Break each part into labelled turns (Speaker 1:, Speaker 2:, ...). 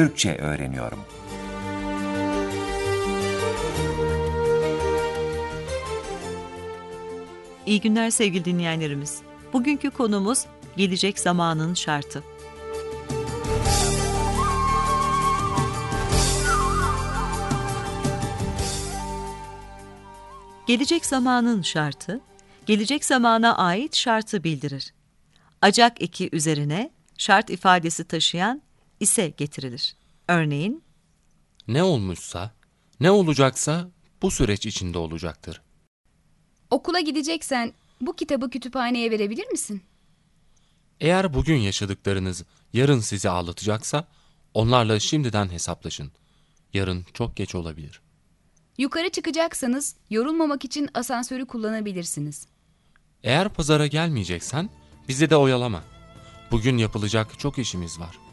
Speaker 1: Türkçe öğreniyorum.
Speaker 2: İyi günler sevgili dinleyenlerimiz. Bugünkü konumuz gelecek zamanın şartı. Gelecek zamanın şartı, gelecek zamana ait şartı bildirir. Acak eki üzerine şart ifadesi taşıyan ise getirilir. Örneğin,
Speaker 3: Ne olmuşsa, ne olacaksa bu süreç içinde olacaktır.
Speaker 4: Okula gideceksen bu kitabı kütüphaneye verebilir misin?
Speaker 3: Eğer bugün yaşadıklarınız yarın sizi ağlatacaksa, onlarla şimdiden hesaplaşın. Yarın çok geç olabilir.
Speaker 4: Yukarı çıkacaksanız yorulmamak için asansörü kullanabilirsiniz.
Speaker 3: Eğer pazara gelmeyeceksen, bizi de oyalama. Bugün yapılacak çok işimiz var.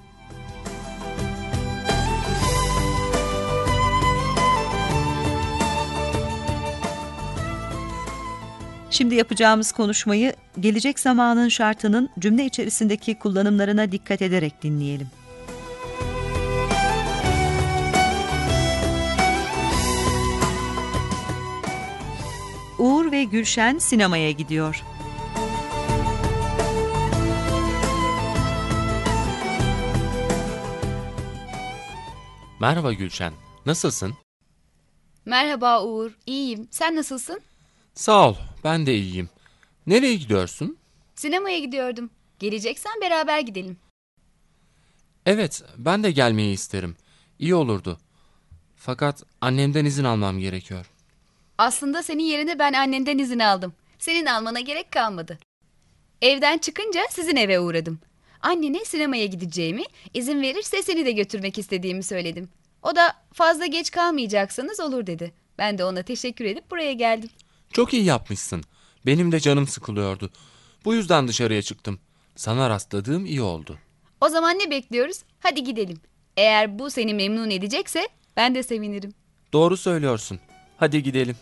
Speaker 2: Şimdi yapacağımız konuşmayı gelecek zamanın şartının cümle içerisindeki kullanımlarına dikkat ederek dinleyelim. Uğur ve Gülşen sinemaya gidiyor.
Speaker 3: Merhaba Gülşen, nasılsın?
Speaker 4: Merhaba Uğur, iyiyim. Sen nasılsın?
Speaker 3: Sağ ol, ben de iyiyim. Nereye gidiyorsun?
Speaker 4: Sinemaya gidiyordum. Geleceksen beraber gidelim.
Speaker 3: Evet, ben de gelmeyi isterim. İyi olurdu. Fakat annemden izin almam gerekiyor.
Speaker 4: Aslında senin yerine ben annenden izin aldım. Senin almana gerek kalmadı. Evden çıkınca sizin eve uğradım. Annene sinemaya gideceğimi, izin verirse seni de götürmek istediğimi söyledim. O da fazla geç kalmayacaksanız olur dedi. Ben de ona teşekkür edip buraya geldim.
Speaker 3: Çok iyi yapmışsın. Benim de canım sıkılıyordu. Bu yüzden dışarıya çıktım. Sana rastladığım iyi oldu.
Speaker 4: O zaman ne bekliyoruz? Hadi gidelim. Eğer bu seni memnun edecekse ben de sevinirim.
Speaker 3: Doğru söylüyorsun. Hadi gidelim.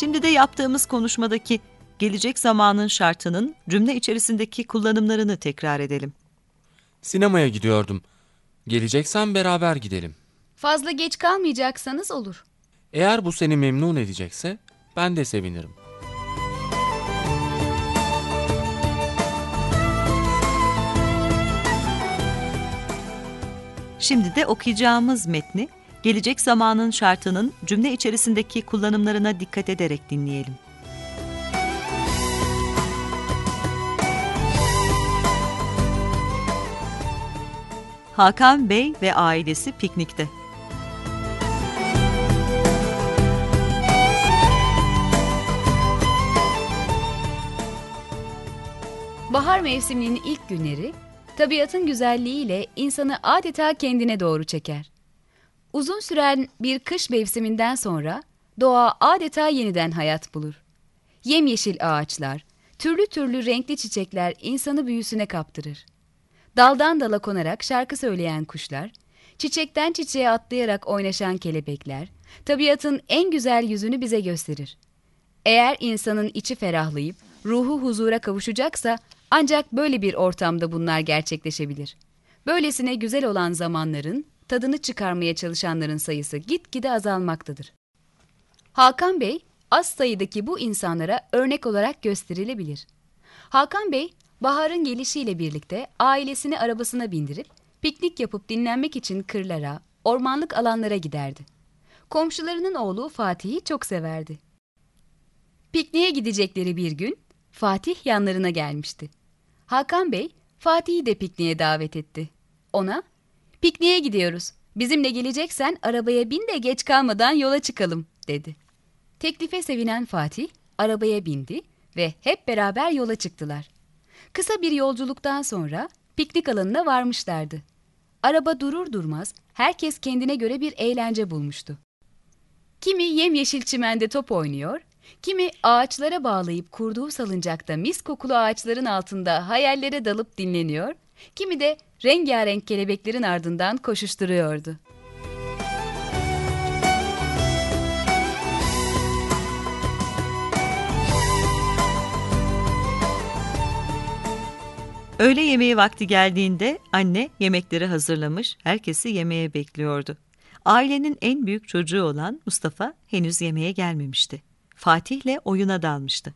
Speaker 2: Şimdi de yaptığımız konuşmadaki gelecek zamanın şartının cümle içerisindeki kullanımlarını tekrar edelim.
Speaker 3: Sinemaya gidiyordum. Geleceksen beraber gidelim.
Speaker 4: Fazla geç kalmayacaksanız olur.
Speaker 3: Eğer bu seni memnun edecekse ben de sevinirim.
Speaker 2: Şimdi de okuyacağımız metni gelecek zamanın şartının cümle içerisindeki kullanımlarına dikkat ederek dinleyelim. Hakan Bey ve ailesi piknikte.
Speaker 4: Bahar mevsiminin ilk günleri tabiatın güzelliğiyle insanı adeta kendine doğru çeker. Uzun süren bir kış mevsiminden sonra doğa adeta yeniden hayat bulur. Yemyeşil ağaçlar, türlü türlü renkli çiçekler insanı büyüsüne kaptırır. Daldan dala konarak şarkı söyleyen kuşlar, çiçekten çiçeğe atlayarak oynaşan kelebekler, tabiatın en güzel yüzünü bize gösterir. Eğer insanın içi ferahlayıp ruhu huzura kavuşacaksa ancak böyle bir ortamda bunlar gerçekleşebilir. Böylesine güzel olan zamanların tadını çıkarmaya çalışanların sayısı gitgide azalmaktadır. Hakan Bey az sayıdaki bu insanlara örnek olarak gösterilebilir. Hakan Bey baharın gelişiyle birlikte ailesini arabasına bindirip piknik yapıp dinlenmek için kırlara, ormanlık alanlara giderdi. Komşularının oğlu Fatih'i çok severdi. Pikniğe gidecekleri bir gün Fatih yanlarına gelmişti. Hakan Bey Fatih'i de pikniğe davet etti. Ona, pikniğe gidiyoruz. Bizimle geleceksen arabaya bin de geç kalmadan yola çıkalım, dedi. Teklife sevinen Fatih arabaya bindi ve hep beraber yola çıktılar. Kısa bir yolculuktan sonra piknik alanına varmışlardı. Araba durur durmaz herkes kendine göre bir eğlence bulmuştu. Kimi yemyeşil çimende top oynuyor, kimi ağaçlara bağlayıp kurduğu salıncakta mis kokulu ağaçların altında hayallere dalıp dinleniyor, kimi de rengarenk kelebeklerin ardından koşuşturuyordu.
Speaker 2: Öğle yemeği vakti geldiğinde anne yemekleri hazırlamış, herkesi yemeğe bekliyordu. Ailenin en büyük çocuğu olan Mustafa henüz yemeğe gelmemişti. Fatih'le oyuna dalmıştı.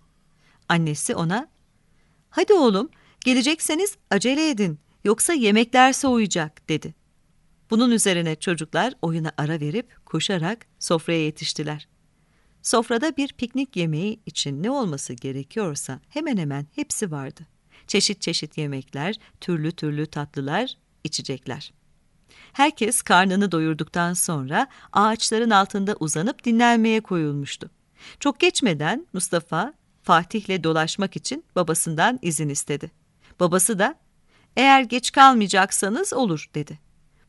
Speaker 2: Annesi ona, ''Hadi oğlum, gelecekseniz acele edin, yoksa yemekler soğuyacak.'' dedi. Bunun üzerine çocuklar oyuna ara verip koşarak sofraya yetiştiler. Sofrada bir piknik yemeği için ne olması gerekiyorsa hemen hemen hepsi vardı. Çeşit çeşit yemekler, türlü türlü tatlılar, içecekler. Herkes karnını doyurduktan sonra ağaçların altında uzanıp dinlenmeye koyulmuştu. Çok geçmeden Mustafa Fatih'le dolaşmak için babasından izin istedi. Babası da eğer geç kalmayacaksanız olur dedi.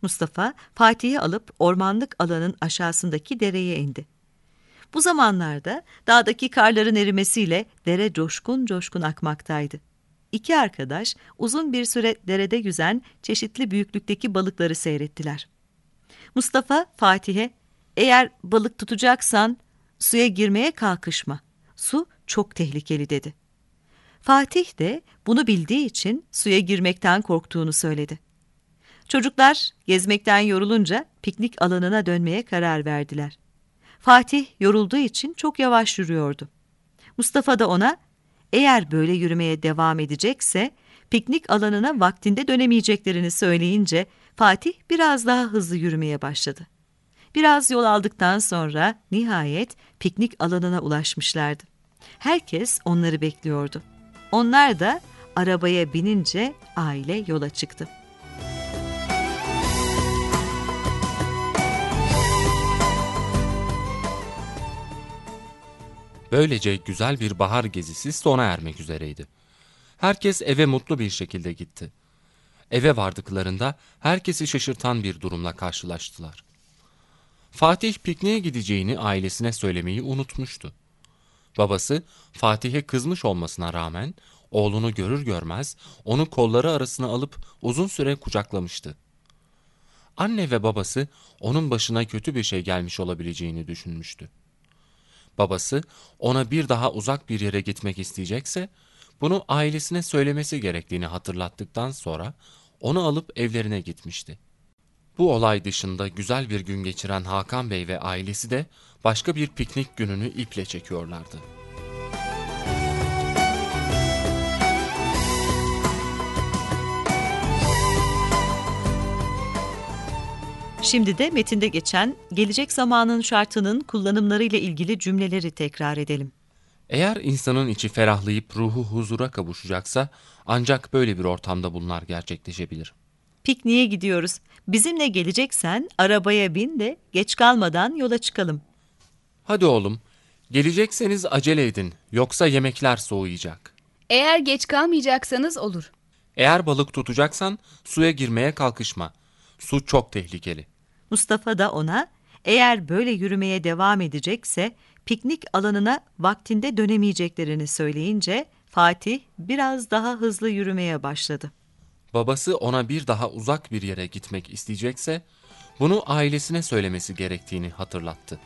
Speaker 2: Mustafa Fatih'i alıp ormanlık alanın aşağısındaki dereye indi. Bu zamanlarda dağdaki karların erimesiyle dere coşkun coşkun akmaktaydı. İki arkadaş uzun bir süre derede yüzen çeşitli büyüklükteki balıkları seyrettiler. Mustafa Fatih'e eğer balık tutacaksan suya girmeye kalkışma. Su çok tehlikeli dedi. Fatih de bunu bildiği için suya girmekten korktuğunu söyledi. Çocuklar gezmekten yorulunca piknik alanına dönmeye karar verdiler. Fatih yorulduğu için çok yavaş yürüyordu. Mustafa da ona eğer böyle yürümeye devam edecekse piknik alanına vaktinde dönemeyeceklerini söyleyince Fatih biraz daha hızlı yürümeye başladı. Biraz yol aldıktan sonra nihayet piknik alanına ulaşmışlardı. Herkes onları bekliyordu. Onlar da arabaya binince aile yola çıktı.
Speaker 3: Böylece güzel bir bahar gezisi sona ermek üzereydi. Herkes eve mutlu bir şekilde gitti. Eve vardıklarında herkesi şaşırtan bir durumla karşılaştılar. Fatih pikniğe gideceğini ailesine söylemeyi unutmuştu. Babası Fatih'e kızmış olmasına rağmen oğlunu görür görmez onu kolları arasına alıp uzun süre kucaklamıştı. Anne ve babası onun başına kötü bir şey gelmiş olabileceğini düşünmüştü. Babası ona bir daha uzak bir yere gitmek isteyecekse bunu ailesine söylemesi gerektiğini hatırlattıktan sonra onu alıp evlerine gitmişti. Bu olay dışında güzel bir gün geçiren Hakan Bey ve ailesi de başka bir piknik gününü iple çekiyorlardı.
Speaker 2: Şimdi de metinde geçen gelecek zamanın şartının kullanımlarıyla ilgili cümleleri tekrar edelim.
Speaker 3: Eğer insanın içi ferahlayıp ruhu huzura kavuşacaksa ancak böyle bir ortamda bunlar gerçekleşebilir.
Speaker 2: Pikniğe gidiyoruz. Bizimle geleceksen arabaya bin de geç kalmadan yola çıkalım.
Speaker 3: Hadi oğlum, gelecekseniz acele edin yoksa yemekler soğuyacak.
Speaker 4: Eğer geç kalmayacaksanız olur.
Speaker 3: Eğer balık tutacaksan suya girmeye kalkışma. Su çok tehlikeli.
Speaker 2: Mustafa da ona eğer böyle yürümeye devam edecekse piknik alanına vaktinde dönemeyeceklerini söyleyince Fatih biraz daha hızlı yürümeye başladı.
Speaker 3: Babası ona bir daha uzak bir yere gitmek isteyecekse bunu ailesine söylemesi gerektiğini hatırlattı.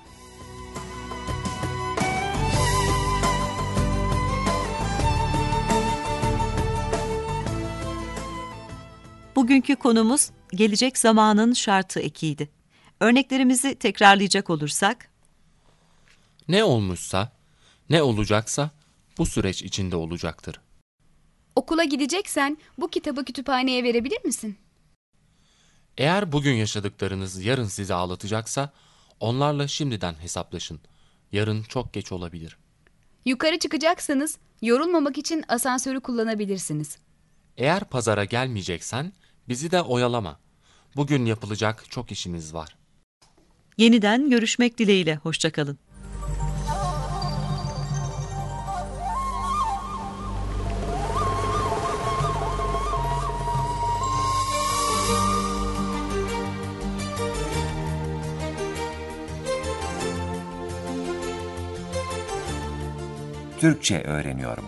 Speaker 2: Bugünkü konumuz gelecek zamanın şartı ekiydi. Örneklerimizi tekrarlayacak olursak,
Speaker 3: Ne olmuşsa, ne olacaksa bu süreç içinde olacaktır.
Speaker 4: Okula gideceksen bu kitabı kütüphaneye verebilir misin?
Speaker 3: Eğer bugün yaşadıklarınız yarın sizi ağlatacaksa onlarla şimdiden hesaplaşın. Yarın çok geç olabilir.
Speaker 4: Yukarı çıkacaksanız yorulmamak için asansörü kullanabilirsiniz.
Speaker 3: Eğer pazara gelmeyeceksen bizi de oyalama. Bugün yapılacak çok işimiz var.
Speaker 2: Yeniden görüşmek dileğiyle hoşçakalın.
Speaker 1: Türkçe öğreniyorum.